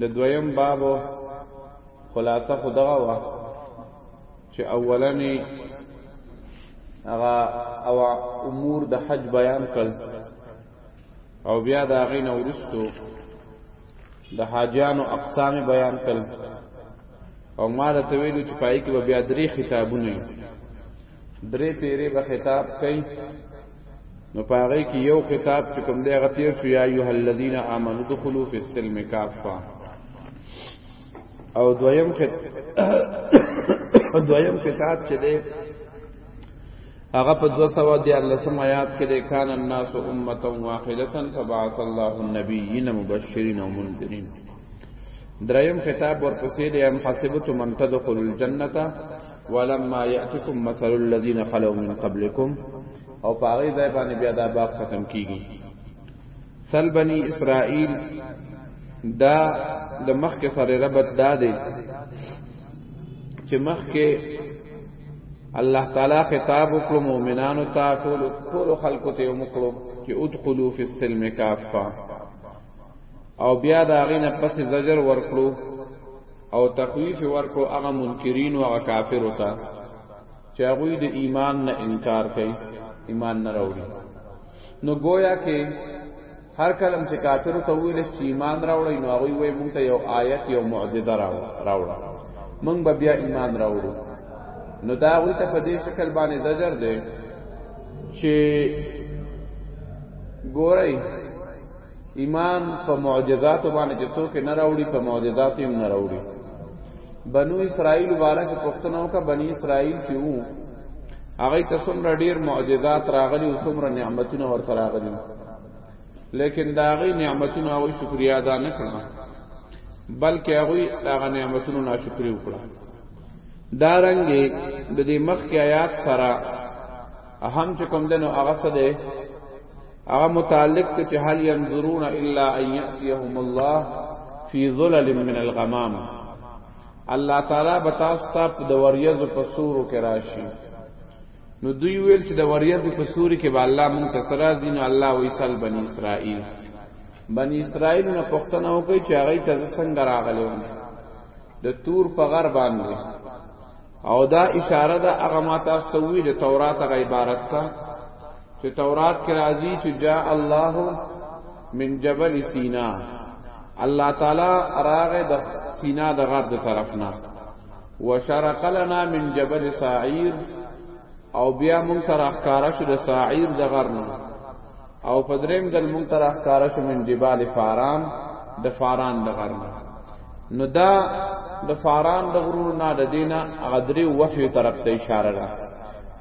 د دویم باب خلاصه خدغه وا چې اولنې هغه او امور د حج بیان کړ او بیا دا غین ورستو د حاجیانو اقسام بیان کړ او ما ته ویلو چې پای کې بیا درې خطابونه درې پیری به خطاب کوي نو پاره کې یو خطاب چې کوم دی غتیر شو یا ایه الذین آمنو دخلوا فی السلم کافا او دویم خط دویم خطاب چې دی هغه په 214 آیات کې د کان الناس امه واحده فبعث الله النبیین مبشرین و منذرین دریم خطاب ورپسې دی ام حسبتم من تدخل الجنه ولما یاتکم مثل الذين خلو من قبلكم او پاغی ځای باندې بیا دا باب ختم کیږي سل بنی اسرائیل دا د مخ کې سره ربط دا دی چې مخ کې الله تعالی خطاب وکړو مؤمنانو ته ټول ټول خلکو ته وکړو چې ادخلوا فی السلم کافه او بیا دا غینه پس زجر ورکړو او تخویف ورکو هغه منکرین او هغه کافر وتا چې هغه د ایمان نه انکار کوي ایمان نه راوړي نو گویا کې هر کلم چې کافر ته ویل چې ایمان راوړی نو هغه وایي مونږ ته یو آیت یو معجزه راوړه مونږ به بیا ایمان راوړو نو دا غوی ته په دې شکل باندې زجر دی چې ګورئ ایمان په معجزات باندې چې څوک نه راوړي په معجزات یې نه راوړي بنو اسرائیل مبارک پښتنو کا بنی اسرائیل کې وو هغه ته څومره ډیر معجزات راغلي او څومره نعمتونه ورته راغلي لیکن دا غي نعمتونه او شکریا ادا نه کړه بلکې هغه دا نعمتونو ناشکری وکړه دارنګ د دې مخ کې آیات سره اهم چې کوم دنو هغه څه دی هغه متعلق ته چې هل ينظرون الا ان ياتيهم الله في ظلل من الغمام الله تعالی به تاسو ته د وریځو په سورو کې راشي نو دوی ویل چې د وریځو په سوري کې به الله مونږ ته سره ځینو الله ویسل بنی اسرائیل بنی اسرائیل نه پښتنه وکړي چې هغه ته څنګه راغلي د تور په غر باندې او دا اشاره ده هغه ما تاسو ته وی د تورات غ عبارت ته چې تورات کې راځي چې جاء الله من جبل سینا الله تعالی راغه د سینا د غر د طرفنا وشرق لنا من جبل سعیر او بیا مون تر اخکارش د سعیر د غرنا او په دریم دل مونږ تر احکار شو من جبال فاران د فاران د غرنه نو دا د فاران د غرونو نه د دینه هغه درې وحی طرف ته اشاره ده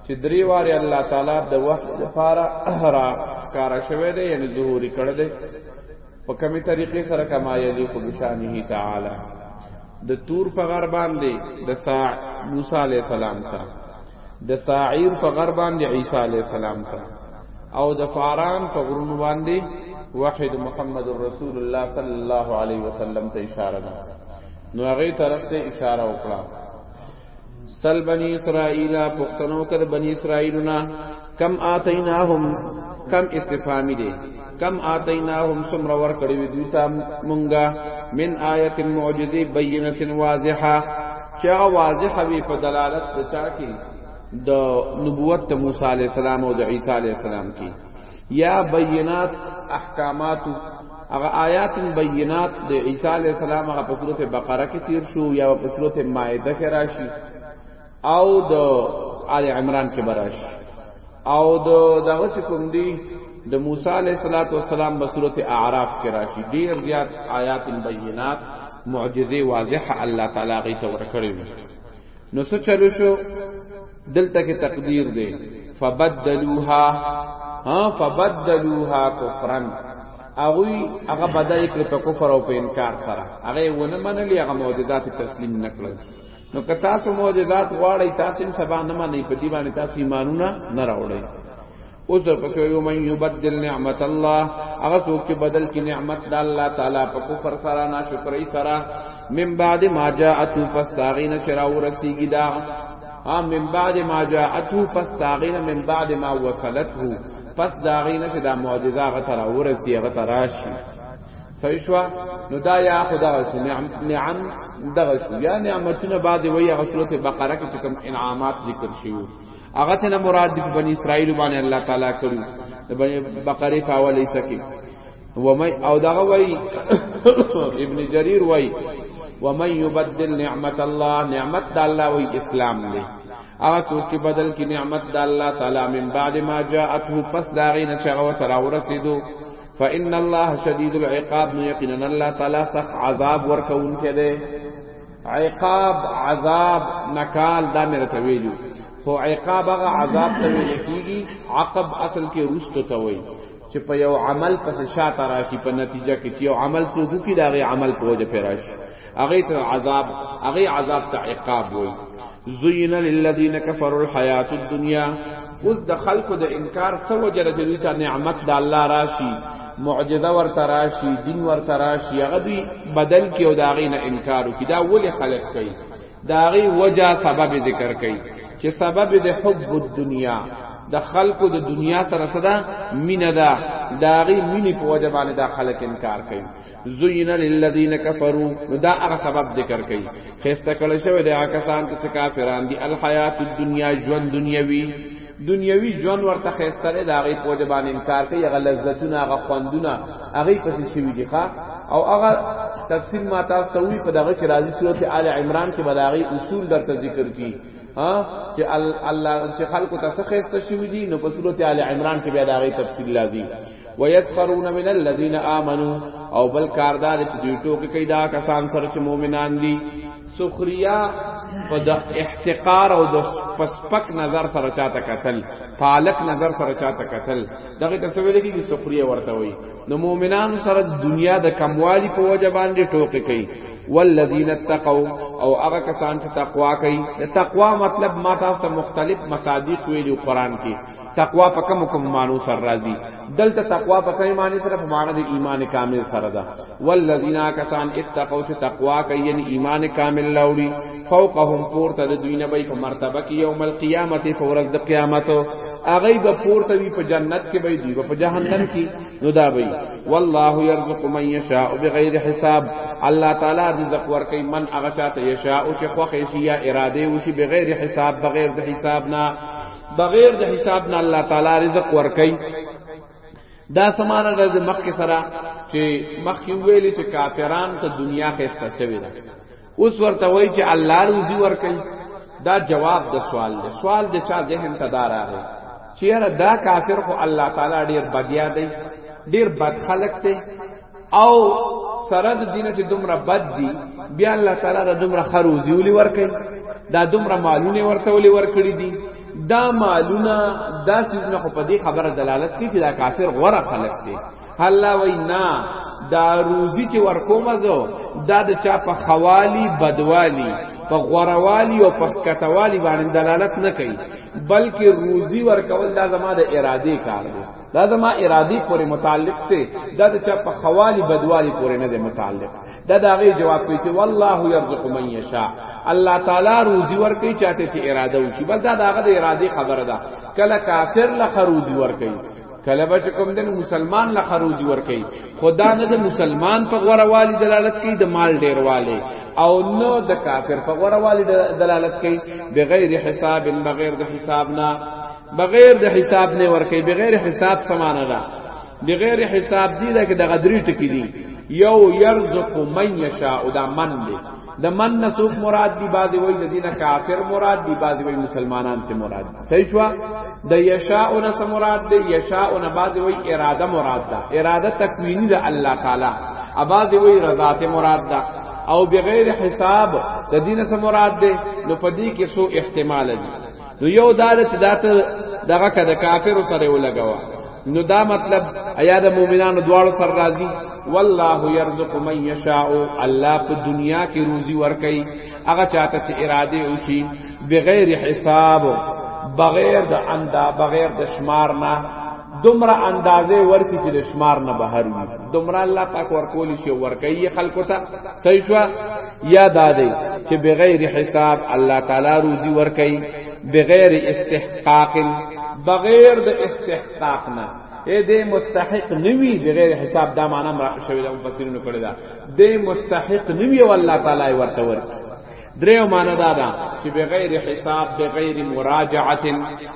چې درې واره الله تعالی د وحی د فارا احرا کار شوه دی یعنی ظهور کړ دی په کومه طریقې سره کما یلی خو بشانه تعالی د تور په غر باندې د سا موسی علی السلام ته د ساعیر په غر باندې عیسی علی السلام ته او د فاران په غرونو باندې واحد محمد رسول الله صلی الله علیه وسلم ته اشاره ده نو هغه طرف ته اشاره وکړه سل بنی اسرائیل پختنو کر بنی اسرائیلنا کم آتیناهم کم استفهامی دی کم آتیناهم سمر ور کړی وی دوی ته مونږه من آیت معجزه بینه واضحه چې هغه واضحه وی په دلالت د چا کې د نبوت ته موسی علی السلام او د عیسی علی السلام کې یا بینات احکامات هغه آیات بینات د عیسی علی السلام هغه په سورته بقره کې تیر شو یا په سورته مائده کې راشي او د آل عمران کې براش او د دغه چې کوم دی د موسی علیه السلام په سورته اعراف کې راشي ډیر زیات آیات بینات معجزه واضحه الله تعالی غي تور کړی نو څه چلو شو دلته کې تقدیر دی فبدلوها ها فبدلوها کفرا اغوی هغه بدای کړ په کفر او په انکار سره هغه ونه منلی هغه معجزات تسلیم نکړل نو که تاسو معجزات غواړی تاسو هم سبا نه مانی په دی باندې تاسو ایمانونه نه راوړی اوس در پسې یو من یبدل نعمت الله هغه څوک چې بدل کی نعمت د الله تعالی په کفر سره ناشکرۍ سره من بعد ما جاءت فاستغین چرا ورسیږي دا ها من بعد ما جاءت فاستغین من بعد ما وصلته پس داغینه چې دا معجزه غتر ورسی غتر راشي صحیح شو نو دا یا خدا شو نعم نعم دغه شو یا نعمتونه بعد وی هغه سورۃ بقره کې کوم انعامات ذکر شیو هغه ته مراد د بنی اسرائیل باندې الله تعالی کړو د بنی بقره په اول ایسه کې ومن او دغه وی ابن جریر وی ومن یبدل نعمت الله نعمت د الله وی اسلام دی هغه څوک چې بدل کی نعمت د الله تعالی من بعد ما جاءته پس داغې نه چې هغه سره ورسېدو فان الله شدید العقاب نو یقینا الله تعالی سخت عذاب ورکون کده عقاب عذاب نکال دا مې راته ویلو خو عقاب هغه عذاب ته ویل کیږي عقب اصل کې روستو ته وایي چې په یو عمل پس شاته راشي په نتیجه کې چې یو عمل څوک کی دا غي عمل په وجه پیراشي هغه ته عذاب هغه عذاب ته عقاب وي زين للذين كفروا الحياه الدنيا اوس د خلکو د انکار سو جره د دوی ته نعمت د الله راشي معجزه ور تراشي دین ور تراشي هغه دوی بدل کې او دا غي نه انکار وکي دا ولې خلق کوي دا غي وجہ سبب ذکر کوي چې سبب د حب الدنیا د خلکو د دنیا سره صدا مینه ده دا غي مینه په وجه باندې دا خلک انکار کوي زین للذین کفروا نو دا هغه سبب ذکر کړي خسته کړي شوی د هغه کسان چې کافران دي الحیات الدنیا ژوند دنیوي دنیوي ژوند ورته خسته لري دا غي په دې باندې انکار کوي هغه لذتونه هغه خوندونه هغه پسې شوی دي ښا او هغه تفسیر ما تاسو ته وی په دغه کې راځي سورته آل عمران کې بلاغي اصول درته ذکر کړي ها چې الله چې خلکو ته څه خسته شوی دي نو په سورته آل عمران کې بیا دا غي تفصیل لازم ويسخرون من الذين آمنوا او بل کاردار چې دوی ټوکې کوي دا کسان سره چې مؤمنان دي سخریا په د احتقار او د پسپک نظر سره چاته قتل پالک نظر سره چاته قتل دغه تسویل کی کی سخریه ورته وي نو مؤمنان سره دنیا د کموالی په وجه باندې ټوکې کوي والذین اتقوا او هغه کسان چې تقوا کوي د تقوا مطلب ما تاسو ته مختلف مصادیق ویلو قران کې تقوا په کوم کوم مانو سر راضی دلته تقوا په کوم معنی سره په معنی د ایمان کامل سره ده والذین کسان اتقوا چې تقوا کوي یعنی ایمان کامل لوري فوقهم پورته د دوی نه به په مرتبه کې یوم القیامت په ورځ د قیامت هغه به پورته وي په جنت کې به دی په جهنم کې نو دا به والله يرزق من يشاء بغیر حساب الله تعالی رزق ورکي من هغه چاته یشاء او چې خوښ شي یا اراده وشي بغیر حساب بغیر د حساب نه بغیر د حساب نه الله تعالی رزق ورکي دا سمانه د مخکې سره چې مخکې ویلې چې کافران ته دنیا خسته شوی ده اوس ورته وایي چې الله روزي ورکي دا جواب د سوال دی سوال د چا ذهن ته دار راغی چیرې دا کافر خو الله تعالی ډیر بدیا دی ډیر بد خلق دی او سره د دینه چې دومره بد دي بیا الله تعالی د دومره خروزی ولي ورکړي دا دومره مالونه ورته ولي ورکړي دي دا مالونه دا سيزونه خو په دې خبره دلالت کوي چې دا کافر غوره خلق دي الله وینا دا روزی چې ورکوم زه دا د چا په خوالی بدوالی په غوروالی او په کټوالی باندې دلالت نه کوي بلکې روزی ورکول دا زما د اراده کار دی دا د ما ارادي پورې متعلق دی دا د چا په خوالي بدوالي پورې نه دی متعلق دا دا غي جواب کوي چې والله يرزق من يشاء الله تعالی روزي ورکي چاته چې اراده وشي بس دا داغه د ارادي خبره ده کله کافر له خروج ورکي کله بچ کوم دین مسلمان له خروج ورکي خدا نه د مسلمان په غوړه والي دلالت کوي د مال ډیر والي او نو د کافر په غوړه والي دلالت کوي بغیر حساب بغیر د حساب نه بغیر د حساب نه ورکي بغیر حساب سمانه ده بغیر حساب دی دا کې د غدری ټکی دی یو یرزق من یشاء دا من دی د من نسوب مراد دی بعضی وای د دینه کافر مراد دی بعضی وای مسلمانان ته مراد صحیح شو د یشاء نس مراد دی یشاء نه بعضی وای اراده مراد ده اراده تکوینی ده الله تعالی اباضی وای رضا ته مراد ده او بغیر حساب د دینه سم مراد ده نو پدی کې سو احتمال دی نو یو دا چې دا ته دغه کده کافر سره ولګوا نو دا مطلب ایا د مؤمنانو دواړو سره راضی والله يرزق من يشاء الله په دنیا کې روزي ورکي هغه چاته چې اراده وشي بغیر حساب بغیر د اندا بغیر د شمار نه دومره اندازې ورکی چې شمار نه بهر وي دومره الله پاک ورکول شي ورکي خلکو ته صحیح شو یا دادې چې بغیر حساب الله تعالی روزي ورکي بغیر استحقاق بغیر د استحقاق نه اے دې مستحق نوی بغیر حساب دا معنا مراد شوی دا مفسرینو کړی دا دې مستحق نوی او الله تعالی ورته ورکي دریو معنی دا ده چې بغیر حساب بغیر مراجعه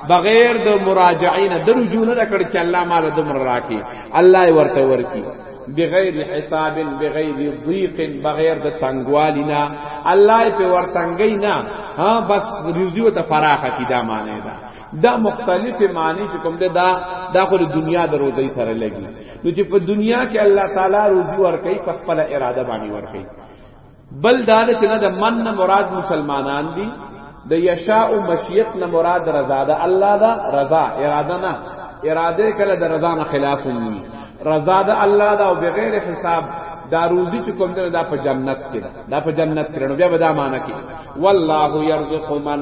بغیر د مراجعین د رجوع نه کړ چې الله مال د مر راکی الله ورته ورکی بغیر حساب بغیر ضیق بغیر د تنگوالی نه الله په ورتنګی نه ها بس رزق ته فراخه کی دا معنی ده دا مختلف معنی چې کوم ده دا دا خو د دنیا د روزي سره لګي نو چې په دنیا کې الله تعالی روزي ورکړي په خپل اراده باندې ورکړي بل دا چې نه د من نه مراد مسلمانان دي د یشاء مشیت نه مراد رضا ده الله دا رضا اراده نه اراده کله د رضا نه خلاف وي رضا ده الله دا او بغیر حساب دا روزی چې کوم ده دا په جنت کې ده دا په جنت کې نو بیا به دا معنا کې والله يرزق من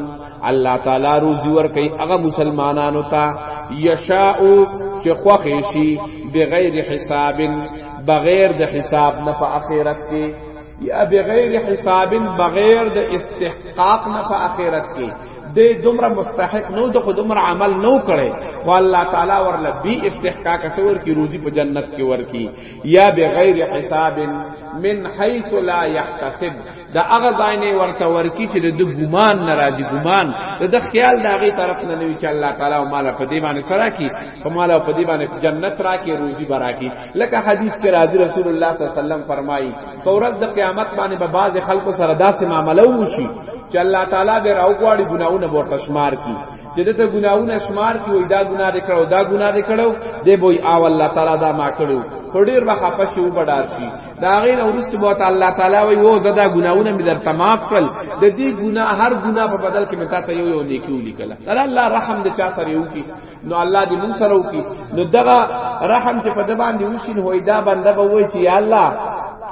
الله تعالی روزي ور کوي هغه مسلمانانو ته یشاء چې خوښ شي بغیر حساب بغیر د حساب نه په اخرت کې یا بغیر حساب بغیر د استحقاق نه په اخرت کې دې دومره مستحق نو د خو دومره عمل نو کړي خو الله تعالی ورله بي استحقاق تور کی روزي په جنت کې ورکی یا بغیر حساب من حيث لا يحتسب دا هغه ځای نه ورته ورکی چې د ګمان نه راځي ګمان د خیال دا غي طرف نه نوي چې الله تعالی مال په دې باندې سره کی په مال په دې باندې جنت راکې روزي برا کی لکه حدیث کې راځي رسول الله صلی الله علیه وسلم فرمایي فورز د قیامت باندې به بعض خلکو سره داسې معاملې وشي چې الله تعالی به راوغواړي ګناونه ورته شمار کړي چې دته ګناونه شمار کړي وي دا ګناه دې کړو دا ګناه دې کړو دې به او الله تعالی دا ما کړو خډیر به خپه شي وبډار شي دا غیر اورست بو تعالی تعالی وي وو ددا ګناونه مې در تماف کړل د دې ګناه هر ګناه په بدل کې متا ته یو یو نیکیو لیکل الله رحم دې چا سره یو کی نو الله دې موږ سره وکي نو دغه رحم چې په د باندې وشي نو دا بنده به وای چې یا الله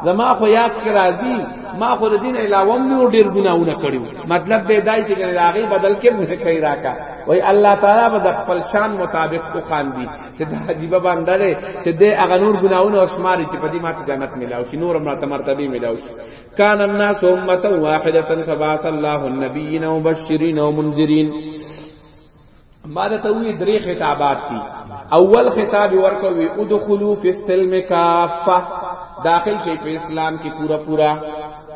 زما خو یاد کې راځي ما خو د دین علاوه نور ډیر ګناونه کړیو مطلب به دای چې ګنې راغي بدل کې مې کوي راکا وای الله تعالی به د خپل شان مطابق کو خاندي چې دا عجیب بنده دی چې د هغه نور ګناونه او شماري چې په دې ماته جنت ملاو شي نور مرته مرتبه ملاو شي کان الناس امه واحده فبعث الله النبیین مبشرین ومنذرین ما ته وی درې خطابات دي اول خطاب ورکوي ادخلوا فی السلم کافه داخل شي په اسلام کې پورا پورا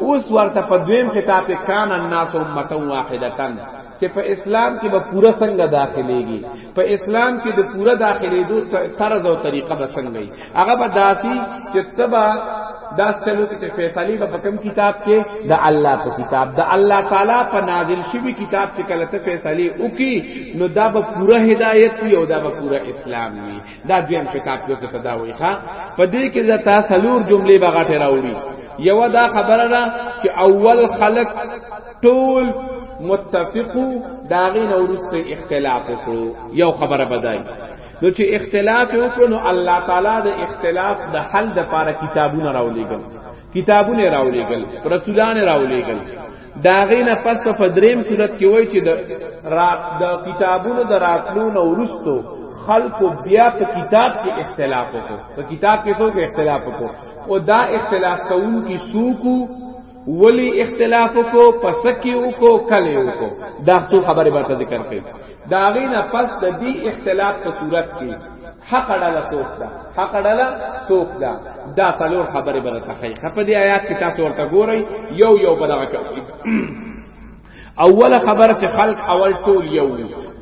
اوس ورته په دویم خطاب کې کان الناس امه واحدتن چې په اسلام کې به پورا څنګه داخليږي په اسلام کې د پورا داخليدو طرز او طریقه به څنګه وي هغه به داسي چې تبا دا سلو کې فیصله به کوم کتاب کې د الله په کتاب د الله تعالی په نازل شوی کتاب چې کله ته فیصله وکي نو دا به پوره هدایت وي او دا به پوره اسلام وي دا دویم کتاب کې څه دا وایي ښا په دې کې دا تاسلور جملې بغاټه راوړي یو دا خبره ده چې اول خلق ټول متفقو داغین اورست اختلاف وکړو یو خبره بدای نو چې اختلاف وکړو نو الله تعالی د اختلاف د حل د پاره کتابونه راولېګل کتابونه راولېګل رسولان راولېګل دا غینه پس په دریم صورت کې وای چې د د کتابونو د راتلو نو ورستو خلق بیا په کتاب کې اختلاف وکړو په کتاب کې څوک اختلاف وکړو او دا اختلاف کوون کې سوکو ولی اختلاف کو پسکی کو کلی کو دا څو خبره به ذکر کړي دا غینا پس د دې اختلاف په صورت کې حق ډاله څوک ده حق ډاله څوک ده دا څلور خبره به تخیخه په دې آیات کې تاسو ورته ګورئ یو یو بلغه کوي اوله خبر چې خلق اول ټول یو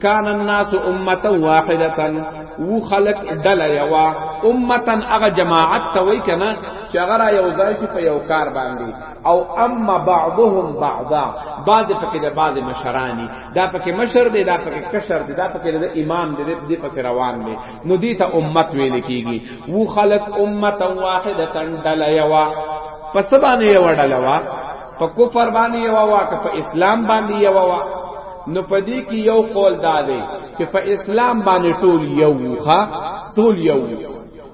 کان الناس امه واحده و خلق دل یوا امه هغه جماعت ته وای کنه چې هغه یو ځای چې په یو کار باندې او اما بعضهم بعضا بعض پکې د بعض مشرانی دا پکې مشر دی دا پکې کشر دی دا پکې د امام دی د پس روان دی نو دې ته امت ویل کیږي و خلق امه واحده دل یوا پس باندې یو ډلوا په کفر باندې یو وا که په اسلام باندې یو وا نو پدې کې یو قول دا دی چې په اسلام باندې ټول یو ښا ټول یو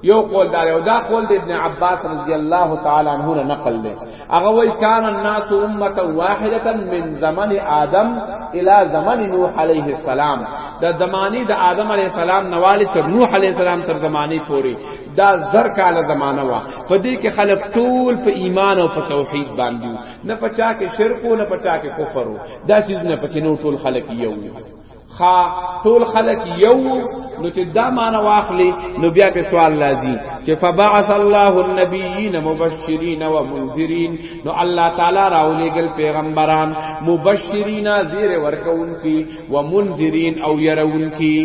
یو قول دا یو دا قول د ابن عباس رضی الله تعالی عنہ نه نقل دی هغه وای کان الناس امه واحده من زمن آدم الى زمن نوح علیه السلام د زمانی د آدم علیه السلام نواله تر نوح علیه السلام تر زمانی پورې دا زر کاله زمانہ وا په دې کې خلک ټول په ایمان او په توحید باندې نه پچا کې شرک او نه پچا کې کفر دا چیز نه پکې نو ټول خلک یو خا ټول خلق یو نو چې دا معنا واخلي نو بیا په سوال لازم چې فبعث الله النبیین مبشرین و منذرین نو الله تعالی راولېګل پیغمبران مبشرین زیر ورکون کی و منذرین او يرون کی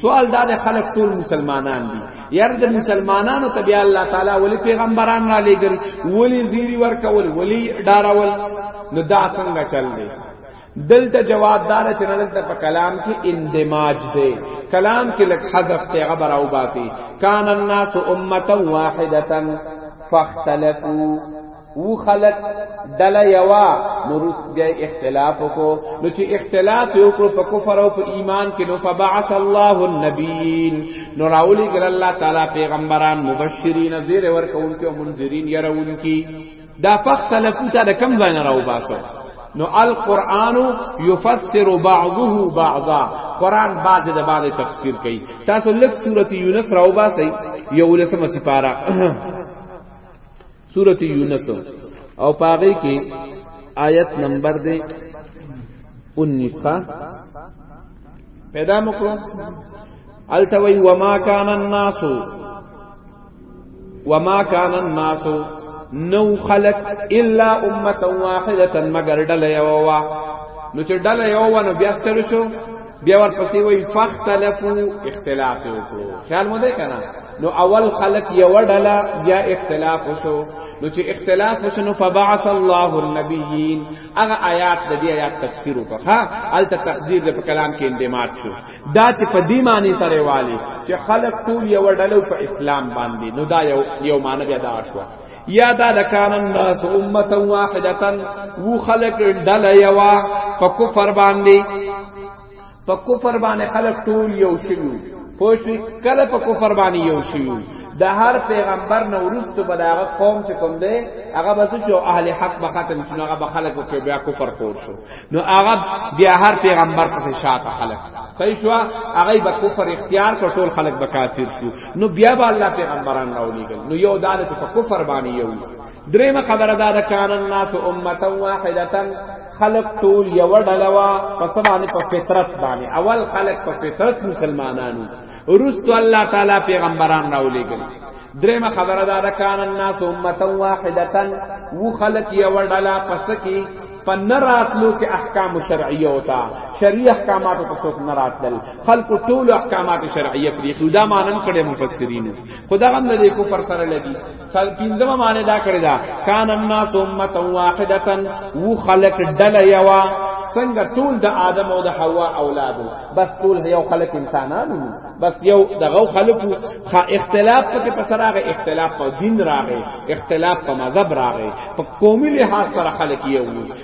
سوال دا د خلک ټول مسلمانان دي یار د مسلمانانو ته بیا الله تعالی ولی پیغمبران را لېګل ولی زیری ورکول ولی ډارول نو دا څنګه چل دی دلته جوابدار چې دلته په کلام کې اندماج دی کلام کې لک حذف ته غبر او باتی کان الناس امه واحده فاختلفوا او خلق دل یوا نورس بیا اختلاف کو نو چې اختلاف یو کړ په کفر او په ایمان کې نو فبعث الله النبیین نو راولی ګل الله تعالی پیغمبران مبشرین زیر ورکون کې منذرین يرون کې دا فختلفو ته د کم ځای نه راو باسو نو القرآن یفسر بعضه بعضا قرآن بعض د بعض تفسیر کوي تاسو لک سورۃ یونس راو باسي یو لسمه سپاره سورۃ یونس او پاغه کې آیت نمبر دې 19 کا پیدا مکو التوی وما کان الناس وما کان الناس نو خلق الا امه واحده مگر ډله یو وا نو چې ډله یو وا نو بیا ستړي شو بیا ورپسې وای فختلفو اختلاف وکړو خیال مو ده کنه نو اول خلق یو ډله بیا اختلاف وشو نو چې اختلاف وشو نو فبعث الله النبیین هغه آیات د دې آیات تفسیر وکړه الته تقدیر د کلام کې اندماج شو دا چې په دې معنی سره والی چې خلق ټول یو ډله په اسلام باندې نو دا یو یو معنی بیا دا شو یا دا لکان الناس امه واحده و خلق ډله یوا په کفر باندې په کفر باندې خلک ټول یو شیو پوښی کله په کفر باندې یو شیو د هر پیغمبر نو ورستو به داغه قوم چې کوم دی هغه به چې اهل حق به ختم شنو هغه به خلک کې بیا کفر کول شو نو هغه بیا هر پیغمبر په شاته خلک صحیح شو هغه به کفر اختیار کړ ټول خلک به کافر شو نو بیا به الله پیغمبران راولېګل نو یو داله په کفر باندې یو درېمه خبره دا ده کان الناس امه واحده خلق ټول یو ډلوا په سبانه په فطرت باندې اول خلق په فطرت مسلمانانو ورستو الله تعالی پیغمبران راولېګل درېمه خبره دا ده کان الناس امه واحده و خلق یو ډلا پس کی په نراتلو کې احکام شرعیه وتا شرعي احکامات په څوک نراتل خلق ټول احکامات شرعیه پرې خدا مانن کړي مفسرین خدا غم نه کو پر سره لګي سل پینځم معنی دا کړی دا کان الناس امه واحده و خلق دل یوا څنګه ټول د آدم او د حوا اولادو بس ټول یو خلق انسانانو بس یو دغه خلق خا اختلاف پکې پسراغه اختلاف په دین راغې اختلاف په مذهب راغې په قومي لحاظ سره خلق یو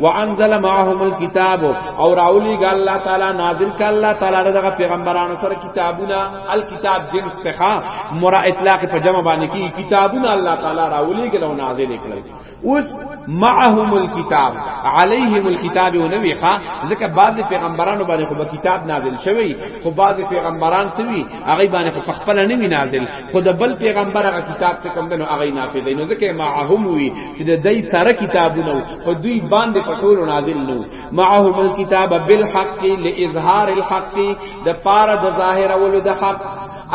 وانزل معهم الكتاب او راولی ګ الله تعالی نازل ک الله تعالی دغه پیغمبرانو سره کتابونه الکتاب جنس تخا مر اطلاق په جمع باندې کی کتابونه الله تعالی راولی ګ او نازل کړل اوس معهم الكتاب عليهم الكتاب نبی ښا ځکه بعض پیغمبرانو باندې خو کتاب نازل شوی خو بعض پیغمبران سوي هغه باندې خو خپل نه وی نازل خو د بل پیغمبر هغه کتاب څخه کوم نه هغه نافذ نو ځکه معهم وی چې د دې سره کتابونه په دوی باندې په ټولو نازل نو معهم الكتاب بالحق لاظهار الحق د پاره د ظاهر اولو د حق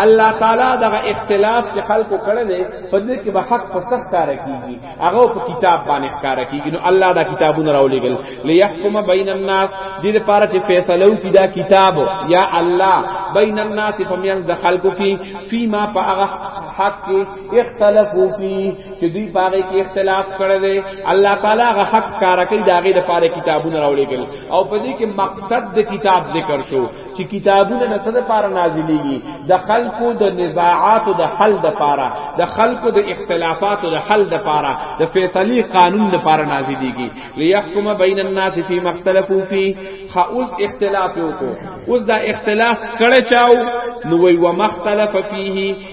الله تعالی دغه اختلاف چې خلکو کړل په دې کې به حق په سخت کار کیږي هغه په کتاب باندې کار کیږي نو الله دا کتابونه راولېګل ليحكم بین الناس دې لپاره چې فیصله وکړي دا کتاب یا الله بین الناس په میان د خلکو کې فيما په هغه حق اختلافو فی چې دوی پاره کې اختلاف کړی دی الله تعالی غ حق کار کوي داغه د پاره کتابونه راولېګل او په دې کې مقصد د کتاب ذکر شو چې کتابونه نه څه د پاره نازلېږي د خلقو د نزاعات او د حل د پاره د خلقو د اختلافات او د حل د پاره د فیصلی قانون د پاره نازلېږي ليحكم بین الناس فی مختلفو فی خاص اختلاف وکړو اوس دا اختلاف کړه چاو نو وی ومختلف فیه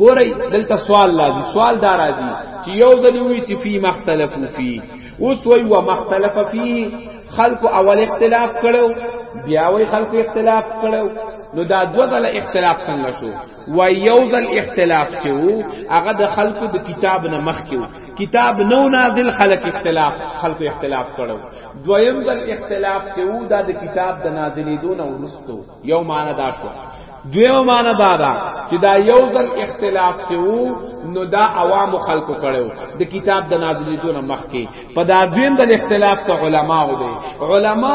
ګورئ دلته سوال لازم سوال دا راځي چې یو ځل وی چې فی مختلفو فی اوس وی و مختلف فی خلق اول اختلاف کړو بیا وی خلق اختلاف کړو نو دا دو ځل اختلاف څنګه شو و یو ځل اختلاف چې وو هغه د خلق د کتاب نه مخ کې کتاب نو نازل خلق اختلاف خلق اختلاف کړو دویم ځل اختلاف چې وو دا د کتاب د نازلې دون ورستو یو معنی دا شو دویو معنی دا دا چې دا یو ځل اختلاف چې وو نو دا عوام خلق کړو د کتاب د نازلیدو نه مخکې په دا دویم د اختلاف ته علما و دي علما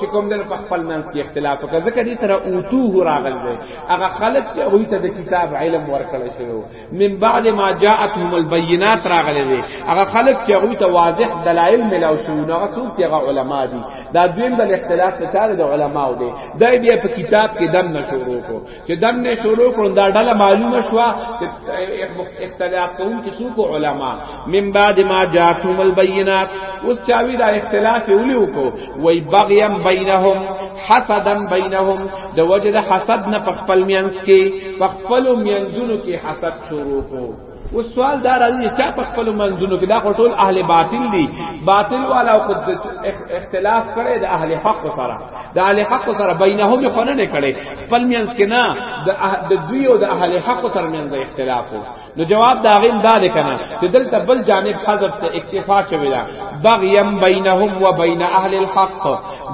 چې کوم د خپل منځ کې اختلاف وکړ ځکه دې سره اوتو راغل دي هغه خلک چې وې ته د کتاب علم ورکړل شوی من بعد ما جاءتهم البينات راغلي دي هغه خلق چې هغه ته واضح دلایل ملاو شو نو هغه څوک چې هغه علما دي دا دویم بل اختلاف ته چاره د علما و دي دا بیا په کتاب کې دم نشورو کو چې دم نه شروع کړو دا ډله معلومه شو چې اختلاف کوم چې څوک علما من بعد ما جاءتهم البينات اوس چاوی دا اختلاف ولیو کو وای بغیم بینهم حسدا بینهم د وجه د حسد نه په خپل مینس کې په خپل مینځونو کې حسد شروع کو و سوال دار علی چا په خپل منځونو کې دا ټول اهل باطل دي باطل والا او خود اختلاف کړي د اهل حق سره د اهل حق سره بینهم خو نه کړي خپل مینس کې نه د دوی او د اهل حق ترمنځ اختلاف وو نو جواب دا غیم دا دی کنه چې دلته بل جانب حذف ته اکتفا شوی دا بغیم بینهم و بین اهل الحق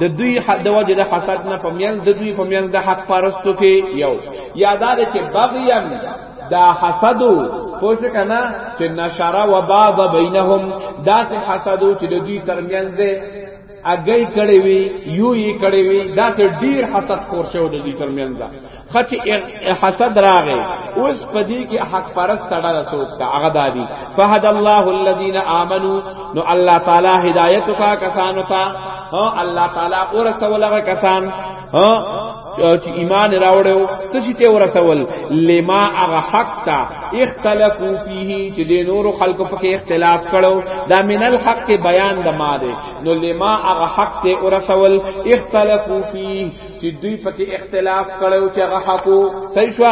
د دوی د وجه د حسد نه پمینځ د دوی پمینځ د حق پرستو کې یو یادار چې بغیم دا حسدو پوه شو کنه چې نشره و باب بینهم دا حسدو چې د دوی ترمنځ اګي کړي وي یو یې کړي وي دا ته ډیر حسد خور شو د دې ترمنځ دا خچ حسد راغې اوس پدې کې حق پرست تړه رسوک تا هغه دادی فهد الله الذين امنوا نو الله تعالی هدایت کا کسانو ته او الله تعالی اور سولغه کسان ها چې ایمان راوړو څه شي ته ورسول لما اغه حق تا اختلافو فيه چې د نور خلق په کې اختلاف کړو دا من الحق بیان د ما ده نو لما اغه حق ته ورسول اختلافو فيه چې دوی په کې اختلاف کړو چې هغه حق صحیح شو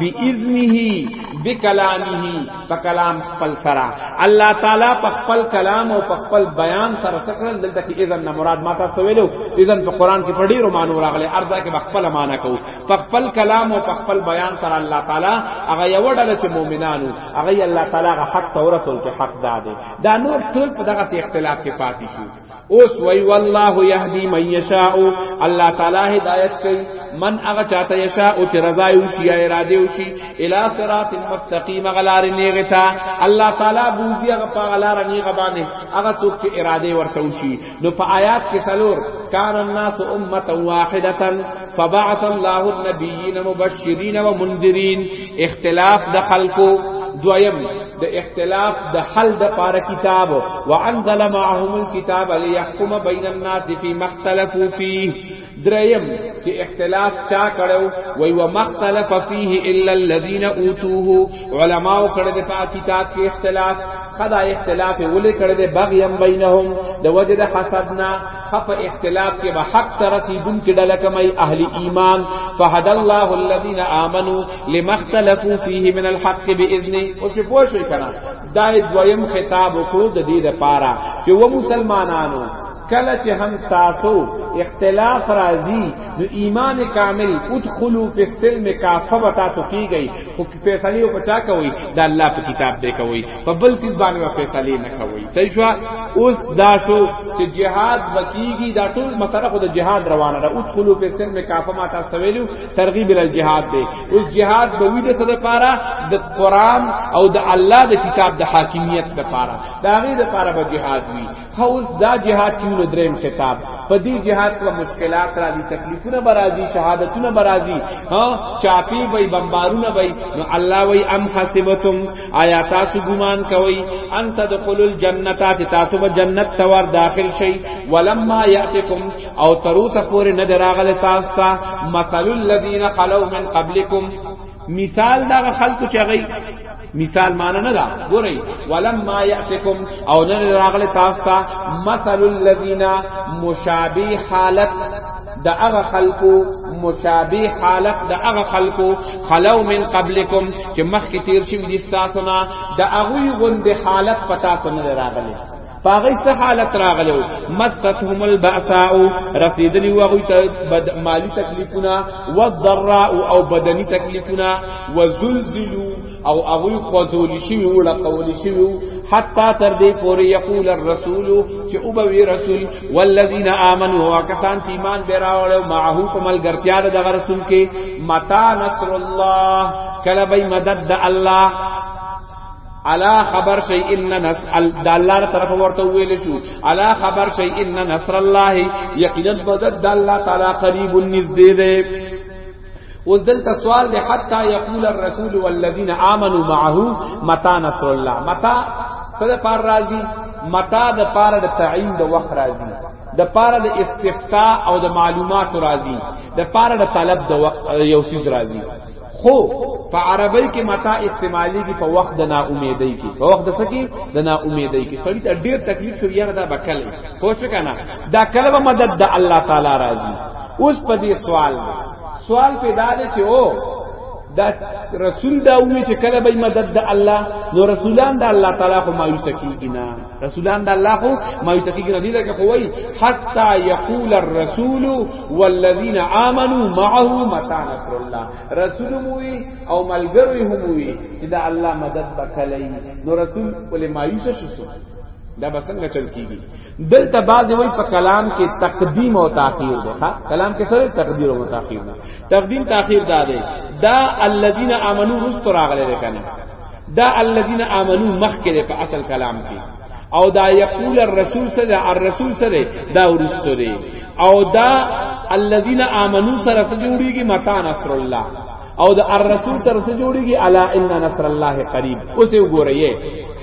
باذنه بکلامه په کلام خپل سره الله تعالی په خپل کلام او په خپل بیان سره سکرل دلته کې اذن نه مراد ماته سویلو اذن په قران کې پډی رومانو راغله ارزه کې خپل معنا کو په خپل کلام او په خپل بیان سره الله تعالی هغه یو ډله چې مؤمنانو هغه الله تعالی هغه حق او رسول کې حق داده دا نور ټول په دغه اختلاف کې پاتې شو اوس وی والله یهدی من یشاء الله تعالی هدایت کوي من هغه چاته یشاء چې رضا یو شي یا اراده یو شي الی صراط مستقیم غلار نیغتا الله تعالی بوزي هغه په غلار نیغه باندې هغه څوک چې اراده ورته وشي نو په آیات کې سلور کان الناس امه واحده فبعث الله النبیین مبشرین ومنذرین اختلاف د خلقو دویم د اختلاف د حل د پار کتاب وانزل معهم الكتاب ليحكم بين الناس في مختلفو فيه دریم چې اختلاف چا کړو وای و مختلف فيه الا الذين اوتوه علماء کړه د پاک کتاب کې اختلاف خدا اختلاف ولې کړه د بغیم بینهم د وجد حسدنا خف اختلاف کې به حق ته رسیدون کې ډله کمای اهل ایمان فهد الله الذين امنوا لما اختلفوا فيه من الحق باذنه او چې پوه شئ کنه دا دویم خطاب وکړو د دې لپاره چې و مسلمانانو کله چې هم تاسو اختلاف راځي نو ایمان کامل ادخلوا فی السلم کافه وتا تو کیږي فیصله او بچا کوي دا الله په کتاب دی کوي په بل څه باندې فیصله نه کوي صحیح شو اوس دا شو چې جهاد بکیږي دا ټول مسله خو د جهاد روانه ده اوس خلو په سن کې کافه ما تاسو ویلو ترغیب ال جهاد دی اوس جهاد به وی د څه لپاره د قران او د الله د کتاب د حاکمیت لپاره دا غي لپاره به جهاد وی خوز دا جهاد چونو دریم خطاب په دې جهاد کې مشکلات راځي تکلیفونه برازي شهادتونه برازي ها چاپی وي بمبارونه وي نو الله وي ام حسبتم آیا تاسو ګمان کوي ان تدخلوا الجنه چې تاسو به جنت ته ور داخل شي ولما یاتکم او ترو ته پورې نه دراغله تاسو ته مثل الذين خلو من قبلكم مثال دا خلق چې غي مثال معنی نه دا ګورئ ولما یاتکم او نه راغله تاسو ته مثل الذین مشابه حالت د هغه خلقو مشابه حالت د هغه خلقو خلو من قبلکم چې مخکې تیر شوی دي تاسو نه د هغه غوند حالت پتا سره راغله پاغی څه حالت راغلو مستهم الباساء رسیدلی وغی ته بد مالی تکلیفونه والضراء او بدنی تکلیفونه وزلزلوا او اغوی خوذول شی او لقول شی حتا تر دې پورې یقول الرسول چې او به رسول والذین آمنوا وکسان چې ایمان به راوړل معه په ملګرتیا د رسول کې متا نصر الله کله به مدد د الله الا خبر شي ان نصر د الله تر طرف ورته ویل شو الا خبر شي ان نصر الله یقینا مدد د الله تعالی قریب نږدې ده اوس دلته سوال دی حتا یقول الرسول والذین آمنوا معه متى نصر الله متى سره پار راځي متى د پار د تعین د وخت راځي د پار د استفتاء او د معلومات راځي د پار د طلب د یو سیز راځي خو په عربی کې متا استعمالی کی په وخت د نا امیدۍ کې په وخت د سکی د نا امیدۍ کې سړی ته ډیر تکلیف شو یاره دا بکل پوه شو کنه دا کلمه مدد د الله تعالی راځي اوس په دې سوال سوال پیدا دی چې او دا رسول دا وی چې کله به مدد د الله نو رسولان د الله تعالی خو مایوس کیږي نه رسولان د الله خو ما یتقی کنه دې کې خوای حتا یقول الرسول والذین آمنوا معه متى نصر الله رسول موي او ملګری هم وي چې دا الله مدد وکړي نو رسول ولې مایوس شو دا بسنګ چل کیږي دلته بعد وی په کلام کې تقدیم او تاخير ده ها کلام کې سره تقدیر او تاخير ده تقدیم تاخير ده دا الذين امنوا رستراغله کنه دا الذين امنوا مخکره په اصل کلام کې او دا یقول الرسول سره الرسول سره دا ورستو دی او دا الذين امنوا سره جوړیږي متا نصر الله او دا الرسول سره جوړیږي الا ان نصر الله قریب اوس وګورئ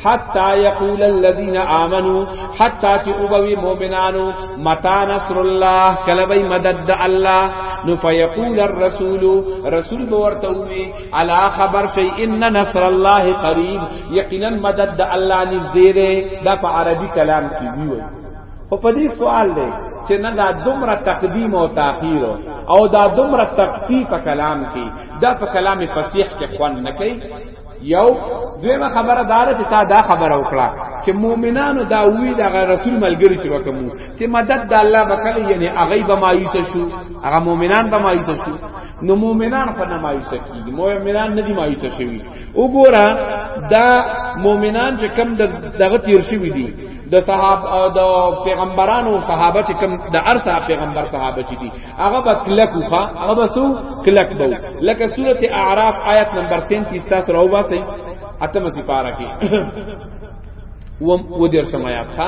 حتا یقول الذين امنوا حتا چې او به مؤمنانو متا نصر الله کله به مدد الله نو فیقول الرسول رسول ورته وی الا خبر شي ان نصر الله قريب یقینا مدد د الله نږدې ده دا په عربي کلام کې دی وایي او په دې سوال دی چې نه دا دومره تقدیم او تاخیر او دا دومره تخفیف په کلام کې دا په کلام فصیح کې خوان نه کوي یو دویمه خبره دار چې تا دا خبره وکړه چې مؤمنانو دا وی دا رسول ملګری چې وکمو چې مدد د الله وکړي یعنی هغه به مایوس شو هغه مؤمنان به مایوس شو نو مؤمنان په نه مایوسه کیږي مؤمنان نه دي مایوسه شوی وګوره دا مؤمنان چې کم دغه تیر شوی دي د صحاب د پیغمبرانو صحابه چې کم د ارثا پیغمبر صحابه چې دي هغه به کلک وخا هغه به سو کلک بو لکه سوره اعراف آیت نمبر 33 تاسو راو باسي اتمه سپاره کې و ودیر سمایا ښا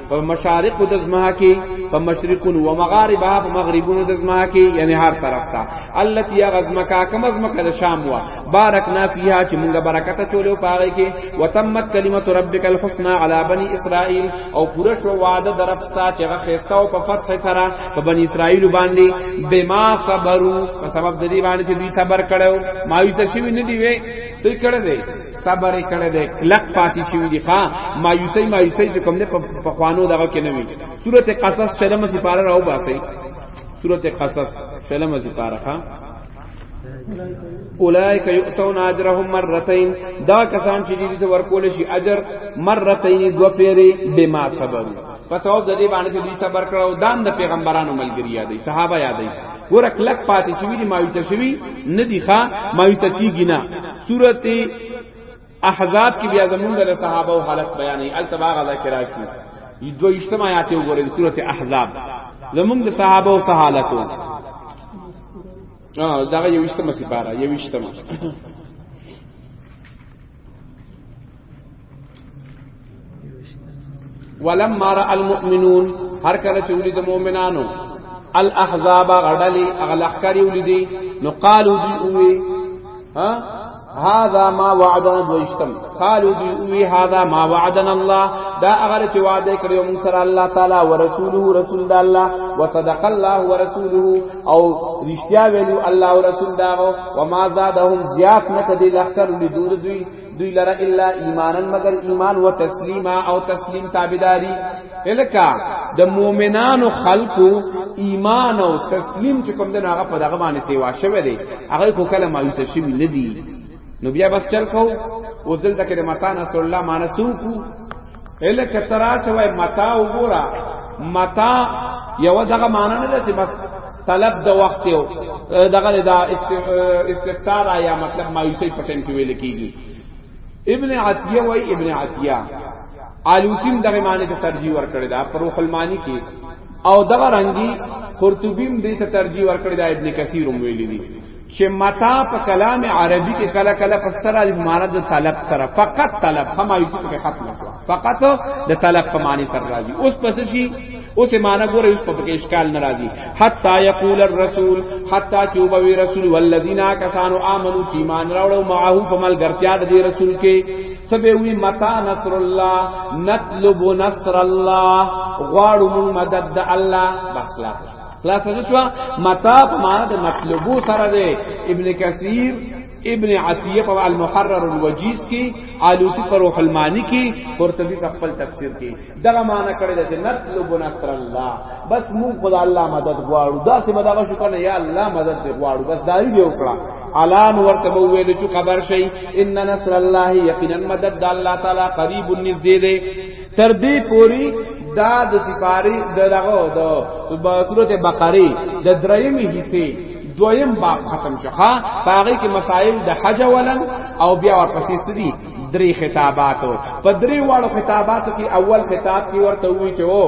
په مشارق د زما کې په مشرق و مغارب په مغربونو د زما کې یعنی هر طرف ته التي غزمکا کم غزمکا د شام وا بارکنا فیها چې موږ برکت چولو پاره کې وتمت کلمت ربک الحسنا علی بنی اسرائیل او پوره شو وعده درفتا چې هغه خسته او په فتح سره په بنی اسرائیل باندې بما صبرو په سبب د دې باندې چې دوی صبر کړو ماوی څه شي نه دی وې څه کړه دی صبر کړه دې کلک پاتې شوی دی ښا مایوسی مایوسی چې کوم نه په خوانو دغه کې نه وي سورته قصص شلمه سي پاره راو باسي سورته قصص شلمه سي پاره ښا اولائک یؤتون اجرهم مرتين دا کسان چې دې ته ورکول شي اجر مرتين دو پیری بما صبر پس او د دې باندې چې دوی صبر کړو دام د پیغمبرانو ملګری یادې صحابه یادې ګور کلک پاتې شوی دی مایوس شوی نه دی ښا مایوس کیږي نه سورته احزاب کې بیا زمونږ د صحابه او حالت بیانې التباغ ذکر شي دو اجتماع آیات وګورئ سورته احزاب زمونږ د صحابه او صحالتو اه دا یو اجتماع سپاره یو اجتماع ولما را المؤمنون هر کله چې ولید مؤمنانو الاحزاب غړلی اغلخکری ولیدي نو قالو دی اوی ها هذا ما وعدنا دوشتم قالو دی اوی هذا ما وعدنا الله دا اگر چې وعده کړو موږ سره الله تعالی او رسوله رسول دا الله وصدق الله ورسوله او رښتیا ویلو الله او رسول دا وما زادهم زیات نکدی لخر لدور دوی دوی لرا الا ایمانا مگر ایمان و تسلیما او تسلیم تابداری الکا د مؤمنانو خلقو ایمان او تسلیم چې کوم دغه په دغه باندې سیوا شوه دی هغه کو کله مایوس شي نه دی نو بیا بس چل کو اوس دلته کې د متان رسول الله مانسو کو اله کترا چې وای متا وګورا متا یو دغه معنی نه ده چې بس طلب د وخت یو دغه د استفتار یا مطلب مایوسی پټن کې ویل کیږي ابن عتیه وای ابن عتیه علوسیم دغه معنی ته ترجیح ورکړی دا پر روح المانی کې او دغه رنگي قرطبیم دې ته ترجیح ورکړی دا ابن کثیر هم ویلی دی چې متا په کلام عربي کې کله کله په سره د معنی د طلب سره فقط طلب هم ایو چې په ختم شو فقط د طلب په معنی تر راځي اوس پس شي اوس معنا ګوره اوس په اشکال ناراضي حتا یقول الرسول حتا چوب وی رسول والذین کسانو امنو چې ایمان راوړو معه په مل ګرتیا د رسول کې سبه وی متا نصر الله نطلب نصر الله غواړو مدد الله بس لا خلاص شو متا په معنا د مطلوبو سره دی ابن کثیر ابن عطیه په المحرر الوجیز کې علوسی پر روح المانی کې قرطبی په خپل تفسیر کې دغه معنی کړی د جنت لوب نصر الله بس مون خدای الله مدد غواړو دا څه مدد شو کنه یا الله مدد غواړو بس دایي دی وکړه علان ورته وویل چې خبر شي ان نصر الله یقینا مدد الله تعالی قریب نږدې دی تر دې پوری دا د سپاری د دغه د سورته بقره د درېمې حصے دویم باب ختم شخه پاره کې مسائل د حج ولن او بیا ورپسې سدي درې خطاباتو په درې واړو خطاباتو کې اول خطاب کې ورته وی چې وو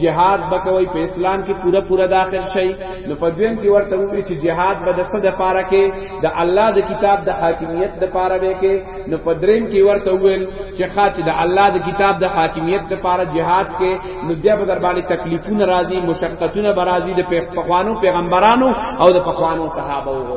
جهاد بکوي په اسلام کې پورا پورا داخل شي نو په دویم کې ورته وی چې جهاد به د صد پاره کې د الله د کتاب د حاکمیت د پاره به کې نو پدریم کې ورته ویل چې خاص د الله د کتاب د حاکمیت لپاره jihad کې نو بیا به در باندې تکلیفونه راځي مشقتونه برازي د پخوانو پیغمبرانو او د پخوانو صحابه وو